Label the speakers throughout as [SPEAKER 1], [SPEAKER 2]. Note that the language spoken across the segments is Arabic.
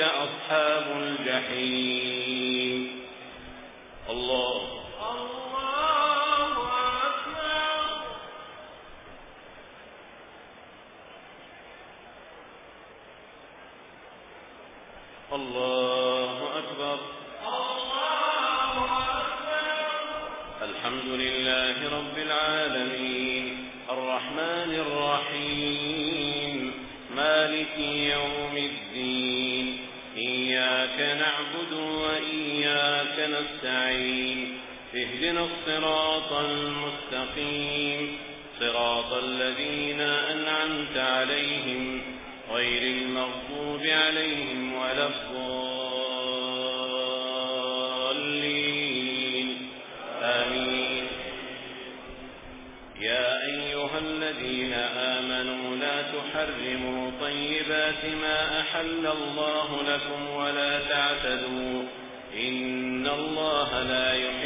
[SPEAKER 1] أصحاب الجحيم. الله. اهدنا الصراط المستقيم. صراط الذين أنعمت عليهم غير المغضوب عليهم ولا الضالين. آمين. يا أيها الذين آمنوا لا تحرموا طيبات ما أحل الله لكم ولا تعتدوا. إن الله لا يحب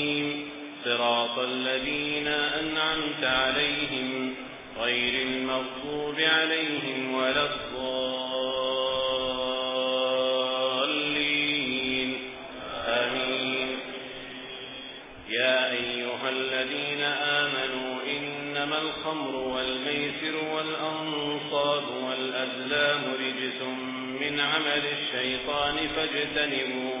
[SPEAKER 1] صراط الذين أنعمت عليهم غير المغضوب عليهم ولا الضالين. آمين. يا أيها الذين آمنوا إنما الخمر والميسر والأنصاب والأزلام رجس من عمل الشيطان فاجتنبوه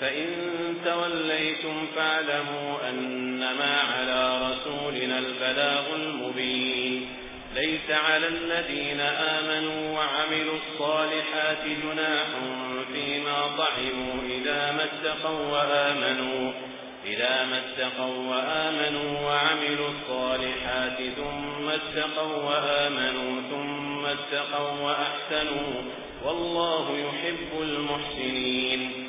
[SPEAKER 1] فإن توليتم فاعلموا أنما على رسولنا البلاغ المبين ليس على الذين آمنوا وعملوا الصالحات جناح فيما طعموا إذا ما اتقوا وآمنوا إذا ما اتقوا وآمنوا وعملوا الصالحات ثم اتقوا وآمنوا ثم اتقوا وأحسنوا والله يحب المحسنين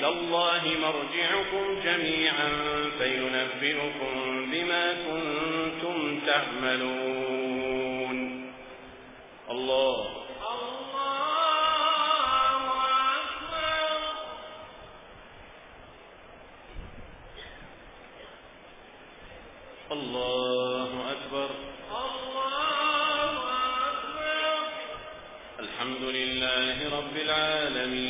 [SPEAKER 1] إلى الله مرجعكم جميعا فينبئكم بما كنتم تعملون. الله. الله أكبر.
[SPEAKER 2] الله أكبر
[SPEAKER 1] الحمد لله رب العالمين.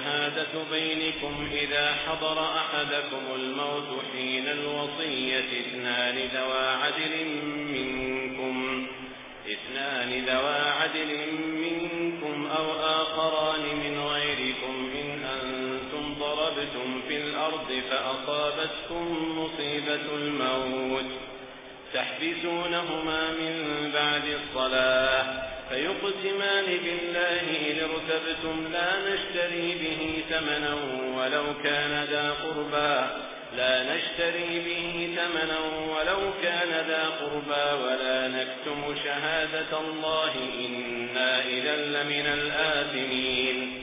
[SPEAKER 1] شهادة بينكم إذا حضر أحدكم الموت حين الوصية اثنان ذوى عدل منكم اثنان ذوى عدل منكم أو آخران من غيركم إن أنتم ضربتم في الأرض فأصابتكم مصيبة الموت تحبسونهما من بعد الصلاة فيقسمان بالله إن ارتبتم لا نشتري به ثمنا ولو كان ذا قربا لا نشتري به ثمنا ولو كان ذا قربا ولا نكتم شهادة الله إنا إذا لمن الآثمين.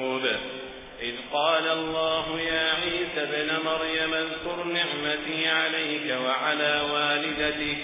[SPEAKER 1] قال الله يا عيسى بن مريم اذكر نعمتي عليك وعلى والدتك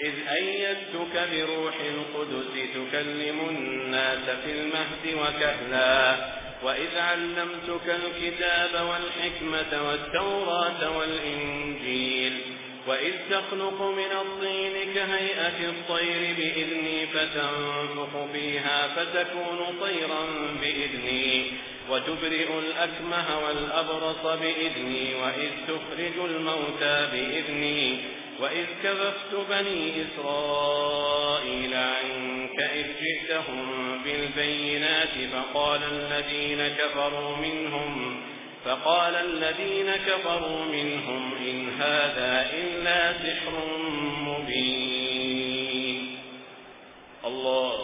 [SPEAKER 1] إذ أيدتك بروح القدس تكلم الناس في المهد وكهلا وإذ علمتك الكتاب والحكمة والتوراة والإنجيل وإذ تخلق من الطين كهيئة الطير بإذني فتنفق فيها فتكون طيرا بإذني وتبرئ الأكمه والأبرص بإذني وإذ تخرج الموتى بإذني وإذ كذفت بني إسرائيل عنك إذ جئتهم بالبينات فقال الذين كفروا منهم فقال الذين كفروا منهم إن هذا إلا سحر مبين. الله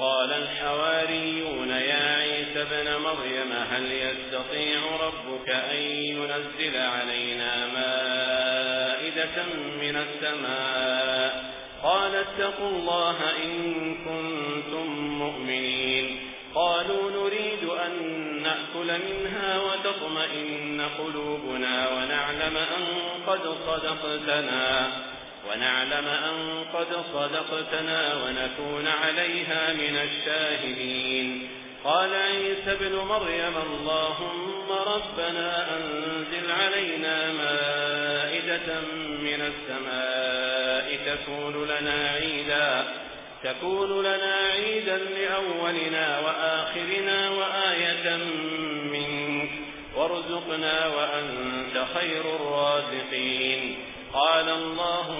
[SPEAKER 1] قال الحواريون يا عيسى بن مريم هل يستطيع ربك أن ينزل علينا مائدة من السماء؟ قال اتقوا الله إن كنتم مؤمنين. قالوا نريد أن نأكل منها وتطمئن قلوبنا ونعلم أن قد صدقتنا. ونعلم أن قد صدقتنا ونكون عليها من الشاهدين. قال عيسى بن مريم اللهم ربنا أنزل علينا مائدة من السماء تكون لنا عيدا تكون لنا عيدا لأولنا وآخرنا وآية منك وارزقنا وأنت خير الرازقين. قال الله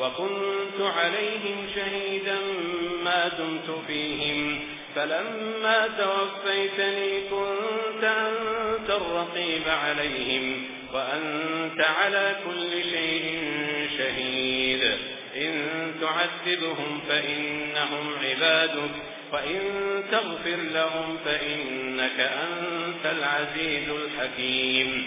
[SPEAKER 1] وكنت عليهم شهيدا ما دمت فيهم فلما توفيتني كنت أنت الرقيب عليهم وأنت على كل شيء شهيد إن تعذبهم فإنهم عبادك وإن تغفر لهم فإنك أنت العزيز الحكيم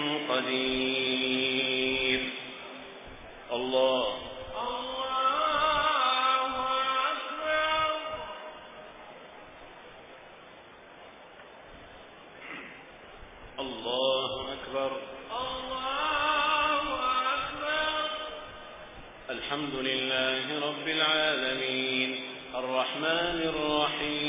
[SPEAKER 1] قدير. الله.
[SPEAKER 2] الله أكبر.
[SPEAKER 1] الله أكبر الحمد لله رب العالمين. الرحمن الرحيم.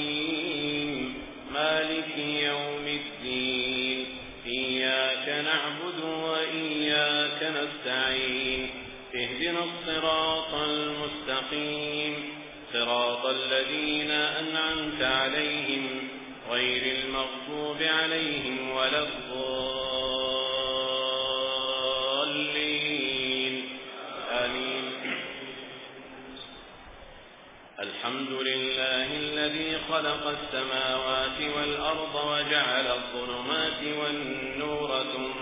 [SPEAKER 1] نستعين اهدنا الصراط المستقيم صراط الذين أنعمت عليهم غير المغضوب عليهم ولا الضالين. آمين. الحمد لله الذي خلق السماوات والأرض وجعل الظلمات والنور ثم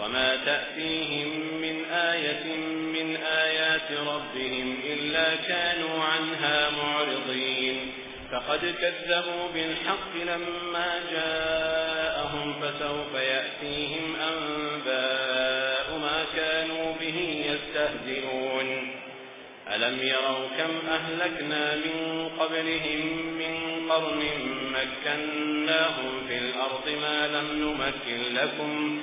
[SPEAKER 1] وما تأتيهم من آية من آيات ربهم إلا كانوا عنها معرضين فقد كذبوا بالحق لما جاءهم فسوف يأتيهم أنباء ما كانوا به يستهزئون ألم يروا كم أهلكنا من قبلهم من قرن مكناهم في الأرض ما لم نمكن لكم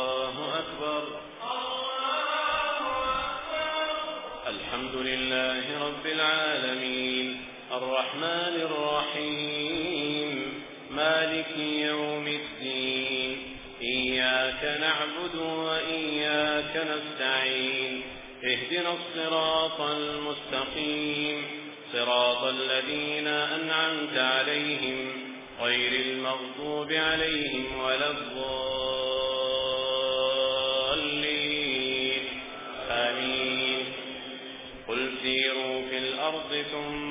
[SPEAKER 1] الرحمن الرحيم. مالك يوم الدين. إياك نعبد وإياك نستعين. اهدنا الصراط المستقيم. صراط الذين أنعمت عليهم. غير المغضوب عليهم ولا الضالين. آمين. قل سيروا في الأرض ثم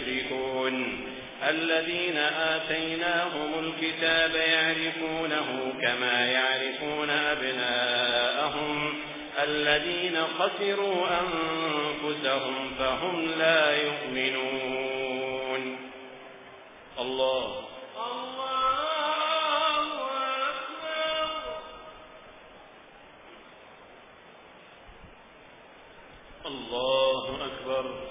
[SPEAKER 1] الذين آتيناهم الكتاب يعرفونه كما يعرفون أبناءهم الذين خسروا أنفسهم فهم لا يؤمنون. الله.
[SPEAKER 2] الله أكبر.
[SPEAKER 1] الله أكبر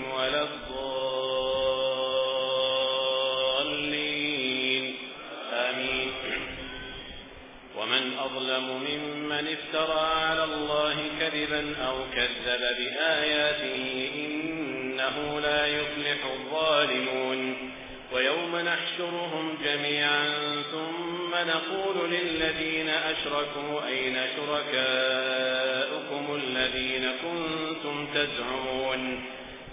[SPEAKER 1] افترى على الله كذبا أو كذب بآياته إنه لا يفلح الظالمون. ويوم نحشرهم جميعا ثم نقول للذين أشركوا أين شركاؤكم الذين كنتم تزعمون.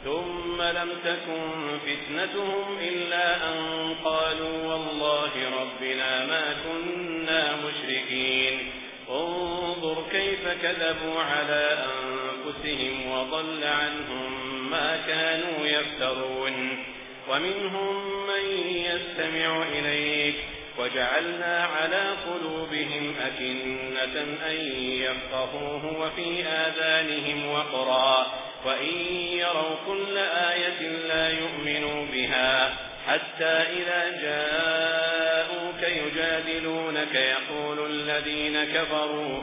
[SPEAKER 1] ثم لم تكن فتنتهم إلا أن قالوا والله ربنا ما كنا مشركين. كذبوا على أنفسهم وضل عنهم ما كانوا يفترون. ومنهم من يستمع إليك. وجعلنا على قلوبهم أكنة أن يفقهوه وفي آذانهم وقرا. وإن يروا كل آية لا يؤمنوا بها حتى إذا جاءوك يجادلونك. يقول الذين كفروا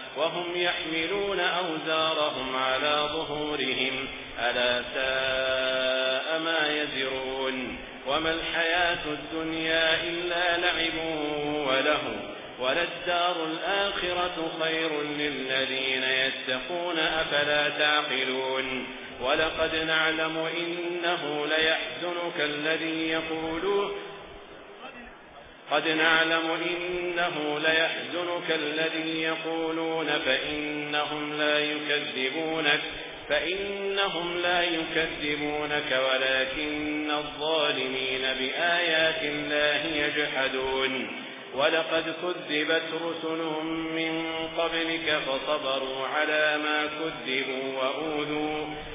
[SPEAKER 1] وهم يحملون أوزارهم على ظهورهم. ألا ساء ما يزرون. وما الحياة الدنيا إلا لعب وله. وللدار الآخرة خير للذين يتقون أفلا تعقلون. ولقد نعلم إنه ليحزنك الذي يقولون. قد نعلم إنه ليحزنك الذي يقولون فإنهم لا يكذبونك فإنهم لا يكذبونك ولكن الظالمين بآيات الله يجحدون. ولقد كذبت رسلهم من قبلك فصبروا على ما كذبوا وأوذوا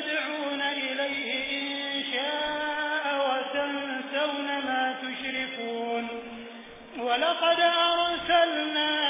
[SPEAKER 2] تدعون إليه إن شاء وتنسون ما تشركون ولقد أرسلنا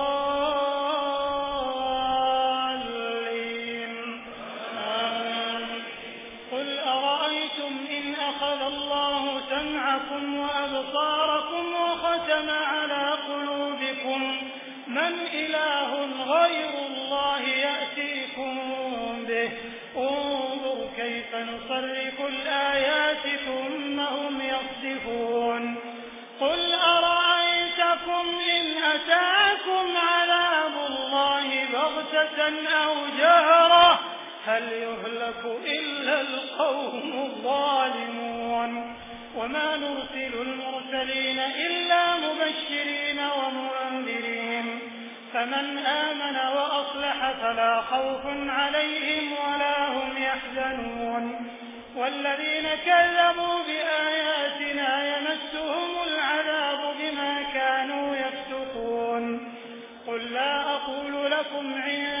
[SPEAKER 2] أو جهرا هل يهلك إلا القوم الظالمون وما نرسل المرسلين إلا مبشرين ومنذرين فمن آمن وأصلح فلا خوف عليهم ولا هم يحزنون والذين كذبوا بآياتنا يمسهم العذاب بما كانوا يفتقون قل لا أقول لكم عندي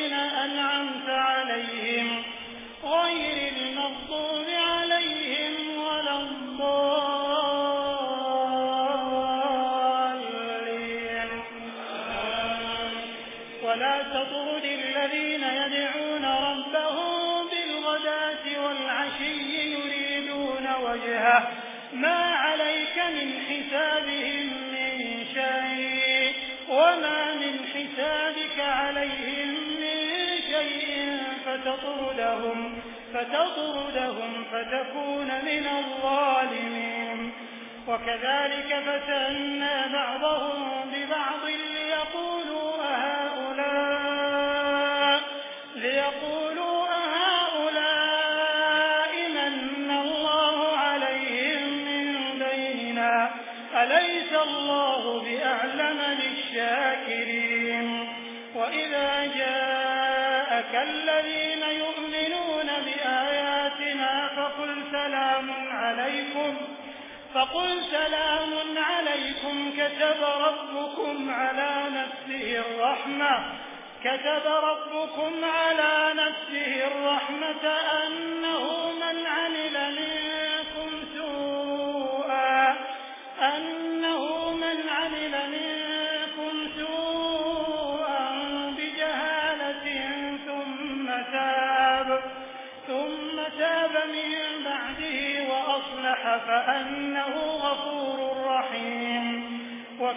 [SPEAKER 2] لهم لهم فتكون من الظالمين. وكذلك فتنا بعضهم ببعض. فقل سلام عليكم كتب ربكم على نفسه الرحمة كتب ربكم على نفسه الرحمة أنه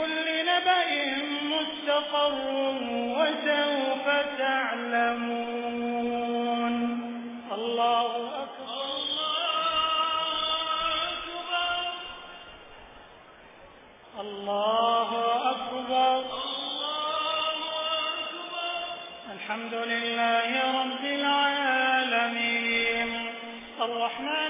[SPEAKER 2] لكل نبأ مستقر وسوف تعلمون. الله أكبر. الله أكبر. الحمد لله رب العالمين. الرحمن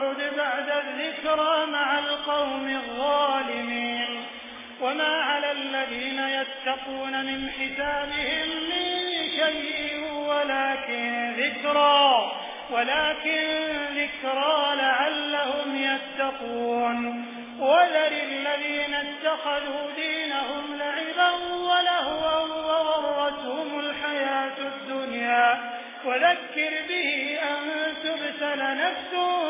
[SPEAKER 2] واقعد بعد الذكرى مع القوم الظالمين وما على الذين يتقون من حسابهم من شيء ولكن ذكرى ولكن ذكرى لعلهم يتقون وذر الذين اتخذوا دينهم لعبا ولهوا وغرتهم الحياة الدنيا وذكر به أن تبسل نفسه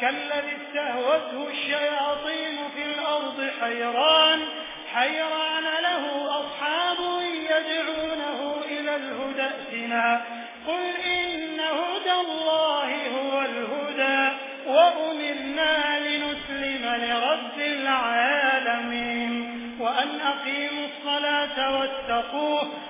[SPEAKER 2] كالذي استهوته الشياطين في الأرض حيران حيران له أصحاب يدعونه إلى الهدى اتنا قل إن هدى الله هو الهدى وأمرنا لنسلم لرب العالمين وأن أقيموا الصلاة واتقوه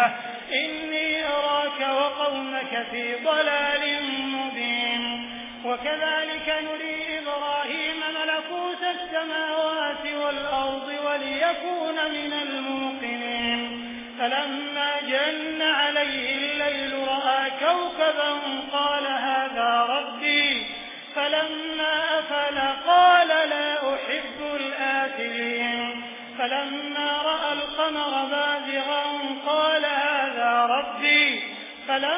[SPEAKER 2] الله إني أراك وقومك في ضلال مبين. وكذلك نري إبراهيم ملكوت السماوات والأرض وليكون من الموقنين. فلما جن عليه الليل رأى كوكبا قال هذا ربي. فلما أفل قال لا أحب الآتلين فلما رأى القمر بارا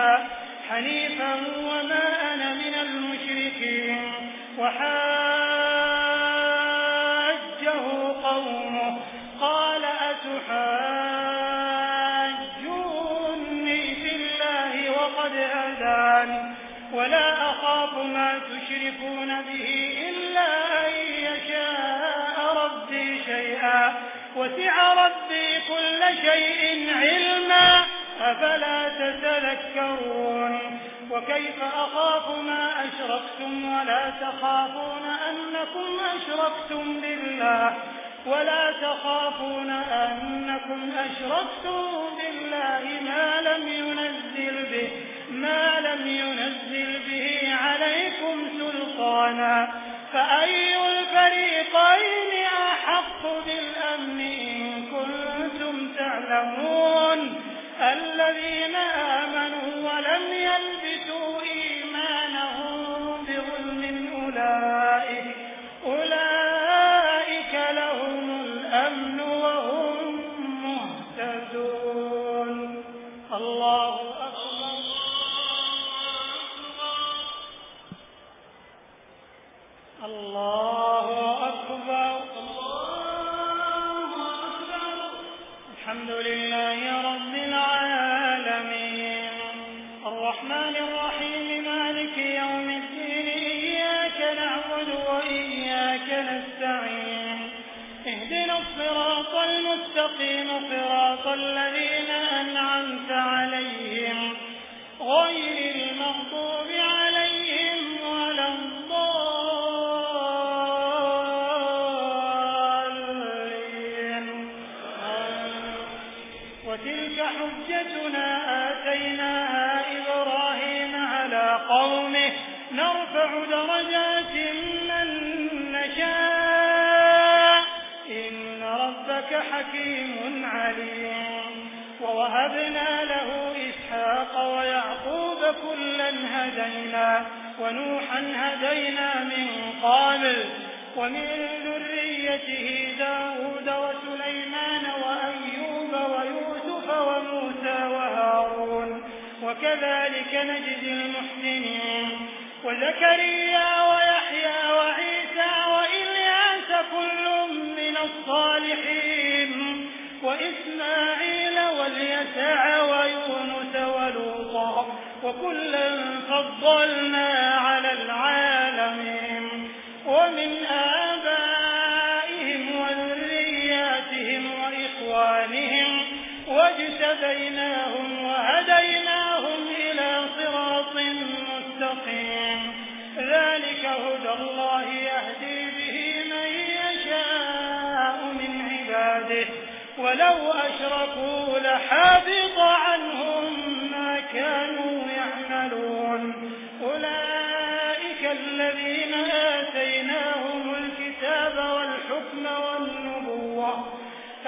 [SPEAKER 2] حنيفا حنيفا وما أنا من المشركين. وحاجه قومه. قال أتحاجوني في الله وقد أذان ولا أخاف ما تشركون به إلا أن يشاء ربي شيئا. وسع ربي كل شيء علما. أفلا تتذكرون؟ وكيف أخاف ما أشركتم ولا تخافون أنكم أشركتم بالله؟ ولا تخافون أنكم أشركتم بالله ما لم ينزل به ما لم ينزل به عليكم سلطانا. فأي الفريقين أحق بالأمن إن كنتم تعلمون؟ الذين آمنوا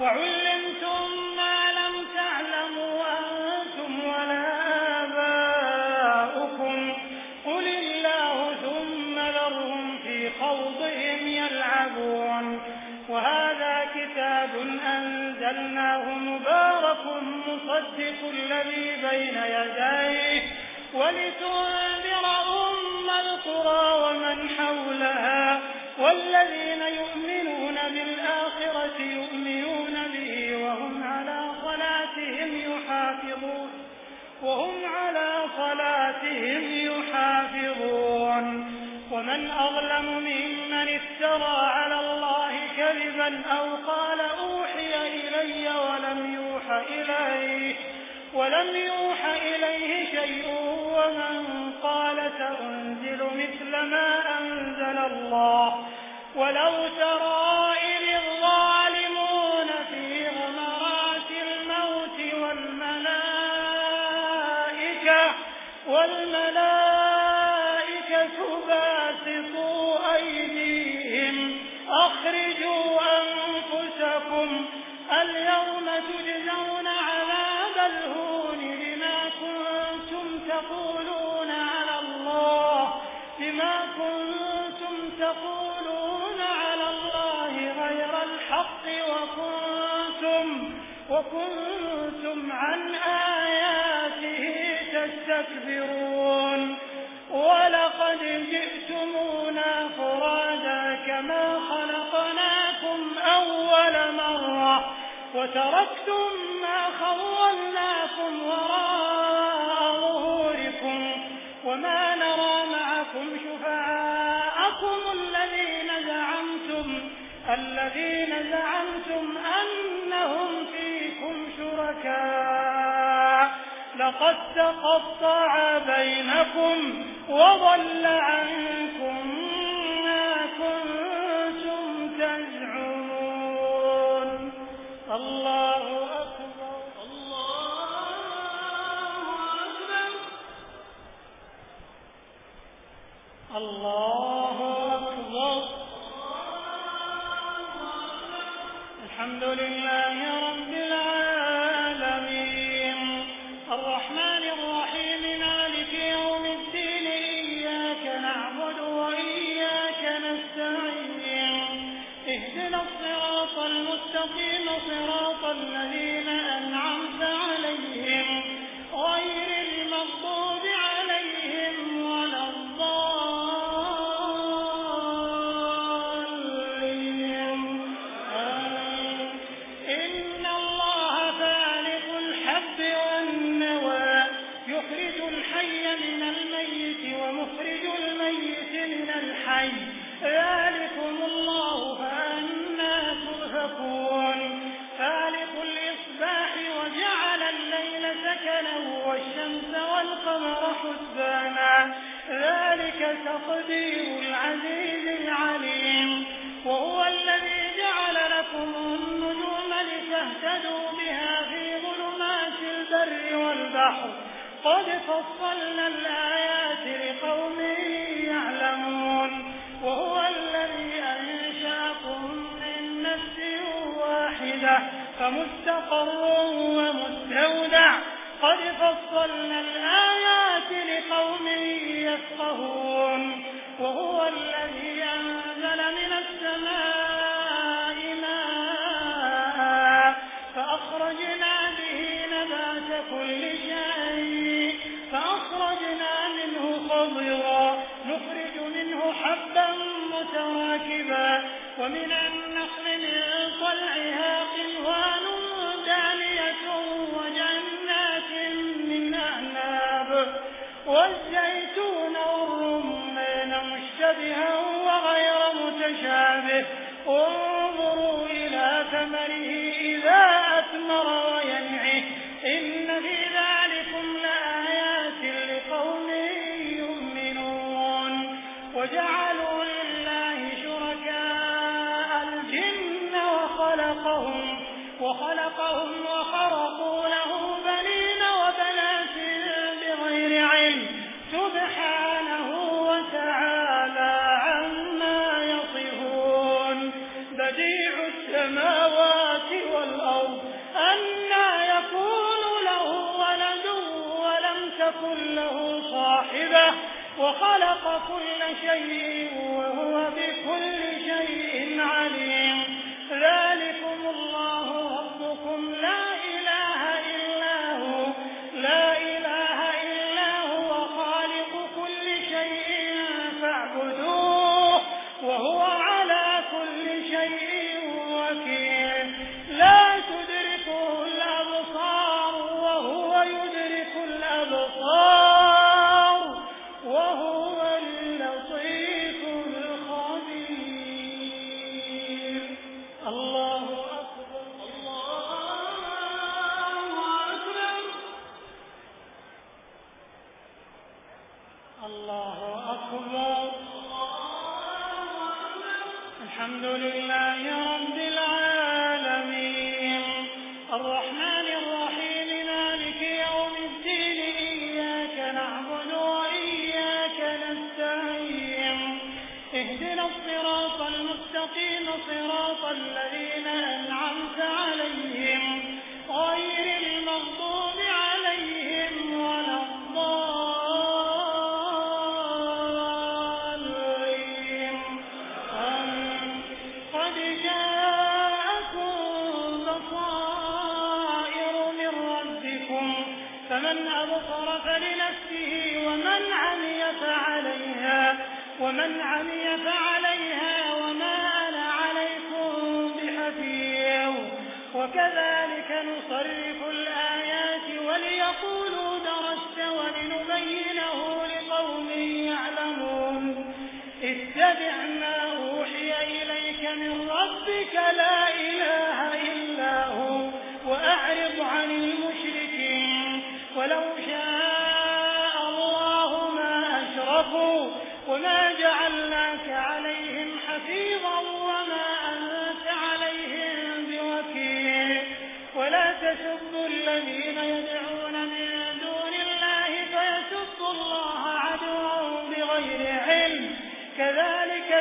[SPEAKER 2] وعلمتم ما لم تعلموا أنتم ولا آباؤكم قل الله ثم ذرهم في خوضهم يلعبون وهذا كتاب أنزلناه مبارك مصدق الذي بين يديه ولتنذر أم القرى ومن حولها والذين يؤمنون بالله علما أو قال أوحي إلي ولم يُوحَ إليه ولم يُوحَ إليه شيء ومن قال تَنزِلُ مثل ما أنزل الله ولو ترى وكنتم عن آياته تستكبرون. ولقد جئتمونا فرادا كما خلقناكم أول مرة وتركتم ما خولناكم وراء ظهوركم وما نرى معكم شفاءكم الذين زعمتم الذين زعمتم لقد تقطع بينكم وضل عنكم ما كنتم تزعمون. الله أكبر الله أكبر. الله أكبر الحمد لله وخلق كل شيء وهو بكل شيء عليم.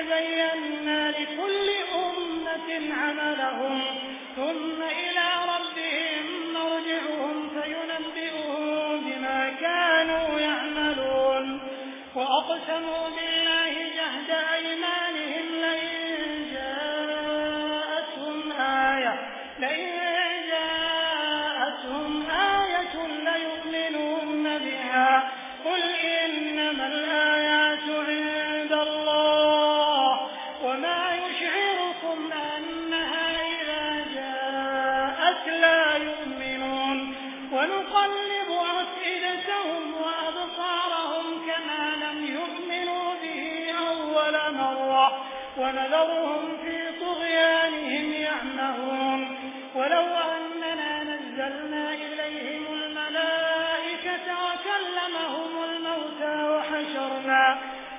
[SPEAKER 2] وزينا لكل أمة عملهم ثم إلى ربهم نرجعهم فينبئهم بما كانوا يعملون. وأقسموا وحشرنا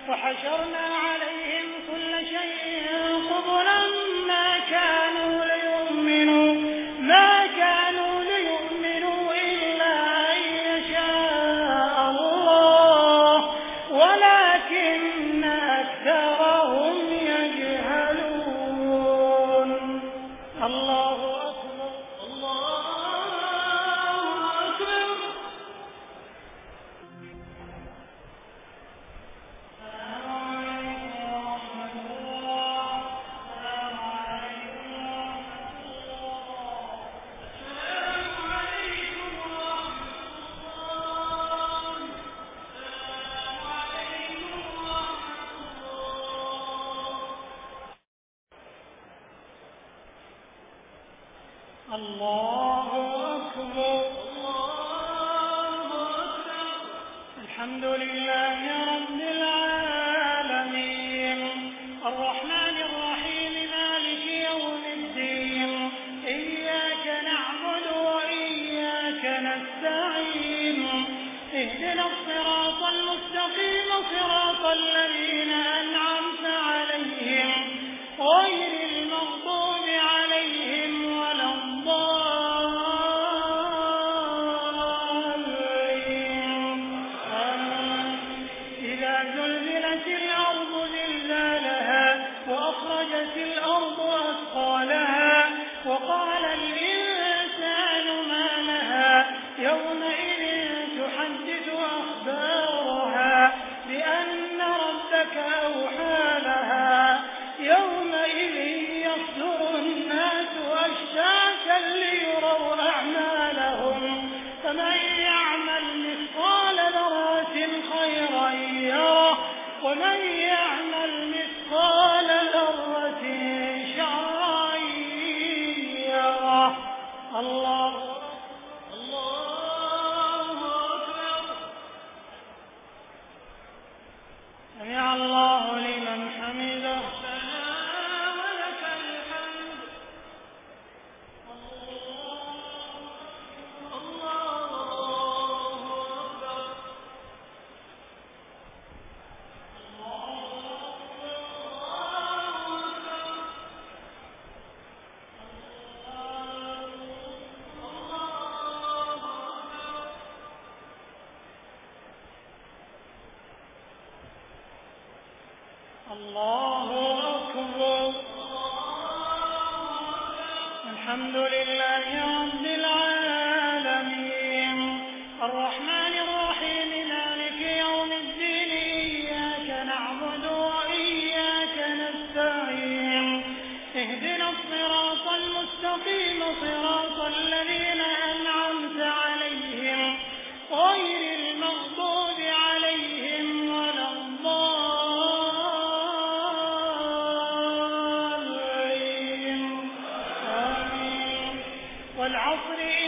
[SPEAKER 2] وحشرنا على اهدنا والعصر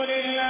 [SPEAKER 2] لله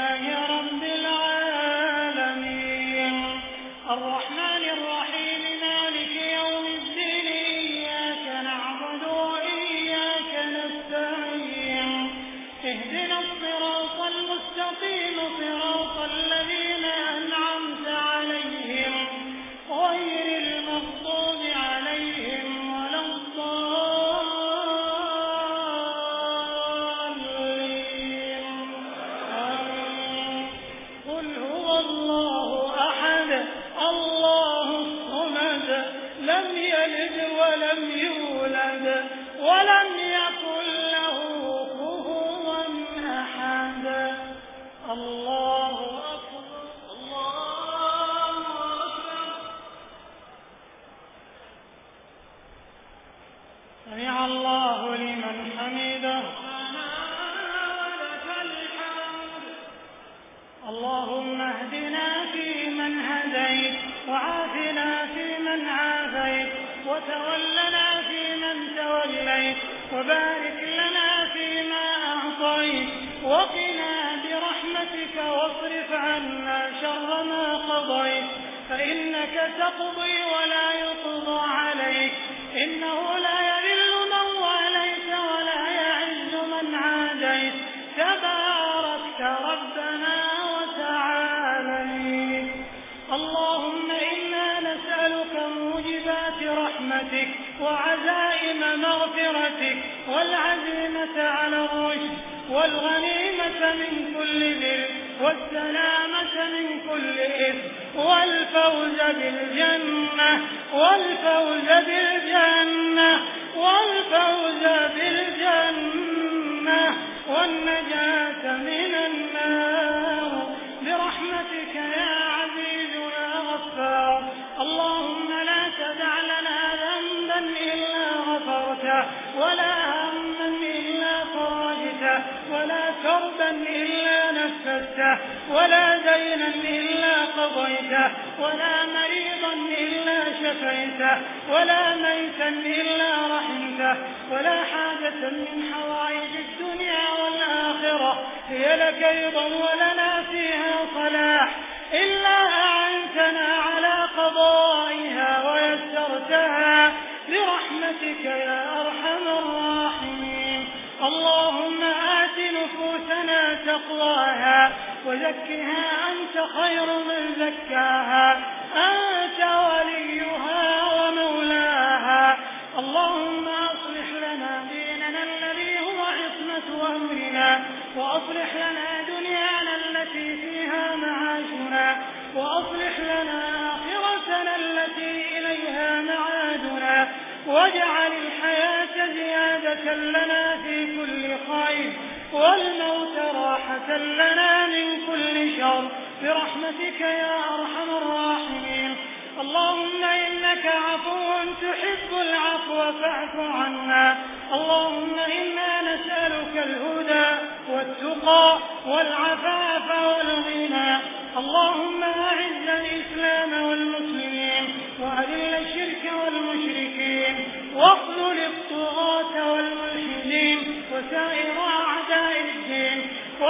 [SPEAKER 2] تقواها وزكها أنت خير من زكاها. أنت وليها ومولاها. اللهم أصلح لنا ديننا الذي هو عصمة أمرنا وأصلح لنا دنيانا التي فيها معاشنا وأصلح لنا آخرتنا التي إليها معادنا. واجعل الحياة زيادة لنا في كل خير. والموت راحة لنا من كل شر. برحمتك يا أرحم الراحمين. اللهم إنك عفو تحب العفو فاعف عنا. اللهم إنا نسألك الهدى والتقى والعفاف والغنى. اللهم أعز الإسلام والمسلمين وأذل الشرك والمشركين واخذل الطغاة والملحدين وسائر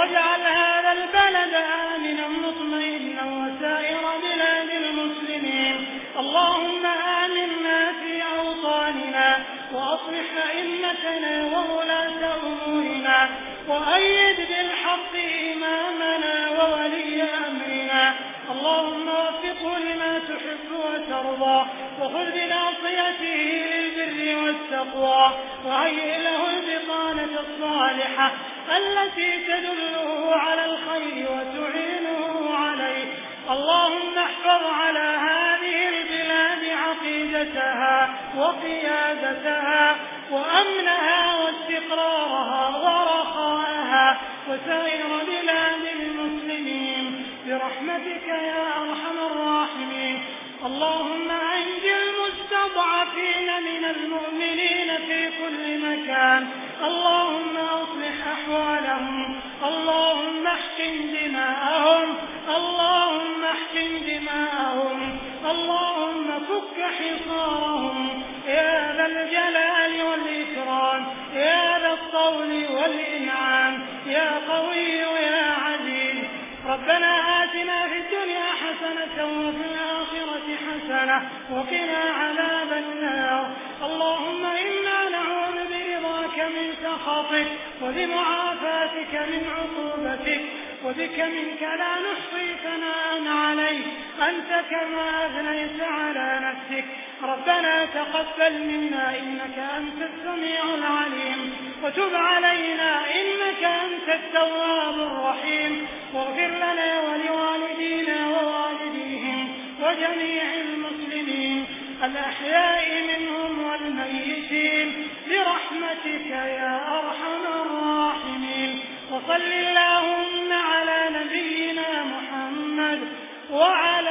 [SPEAKER 2] واجعل هذا البلد آمنا مطمئنا وسائر بلاد المسلمين. اللهم آمنا في أوطاننا وأصلح أئمتنا وولاة أمورنا وأيد بالحق إمامنا وولي أمرنا اللهم وفقه لما تحب وترضى وخذ بناصيته للبر والتقوى وهيئ له البطانة الصالحة التي تدله على الخير وتعينه عليه. اللهم احفظ على هذه البلاد عقيدتها وقيادتها وأمنها واستقرارها ورخاءها وسائر بلاد المسلمين برحمتك يا أرحم الراحمين. اللهم أنج المستضعفين من المؤمنين في كل مكان. اللهم أصلح أحوالهم. اللهم احكم دماءهم. اللهم احكم دماءهم. اللهم فك حصارهم. يا ذا الجلال والإكرام. يا ذا الطول والإنعام. لكم في الآخرة حسنة وقنا عذاب النار. اللهم إنا نعوذ برضاك من سخطك وبمعافاتك من عقوبتك وبك منك لا نحصي ثناء عليك. أنت كما أثنيت على نفسك. ربنا تقبل منا إنك أنت السميع العليم. وتب علينا إنك أنت التواب الرحيم. واغفر لنا ولوالدينا وجميع المسلمين الأحياء منهم والميتين برحمتك يا أرحم الراحمين. وصل اللهم على نبينا محمد وعلى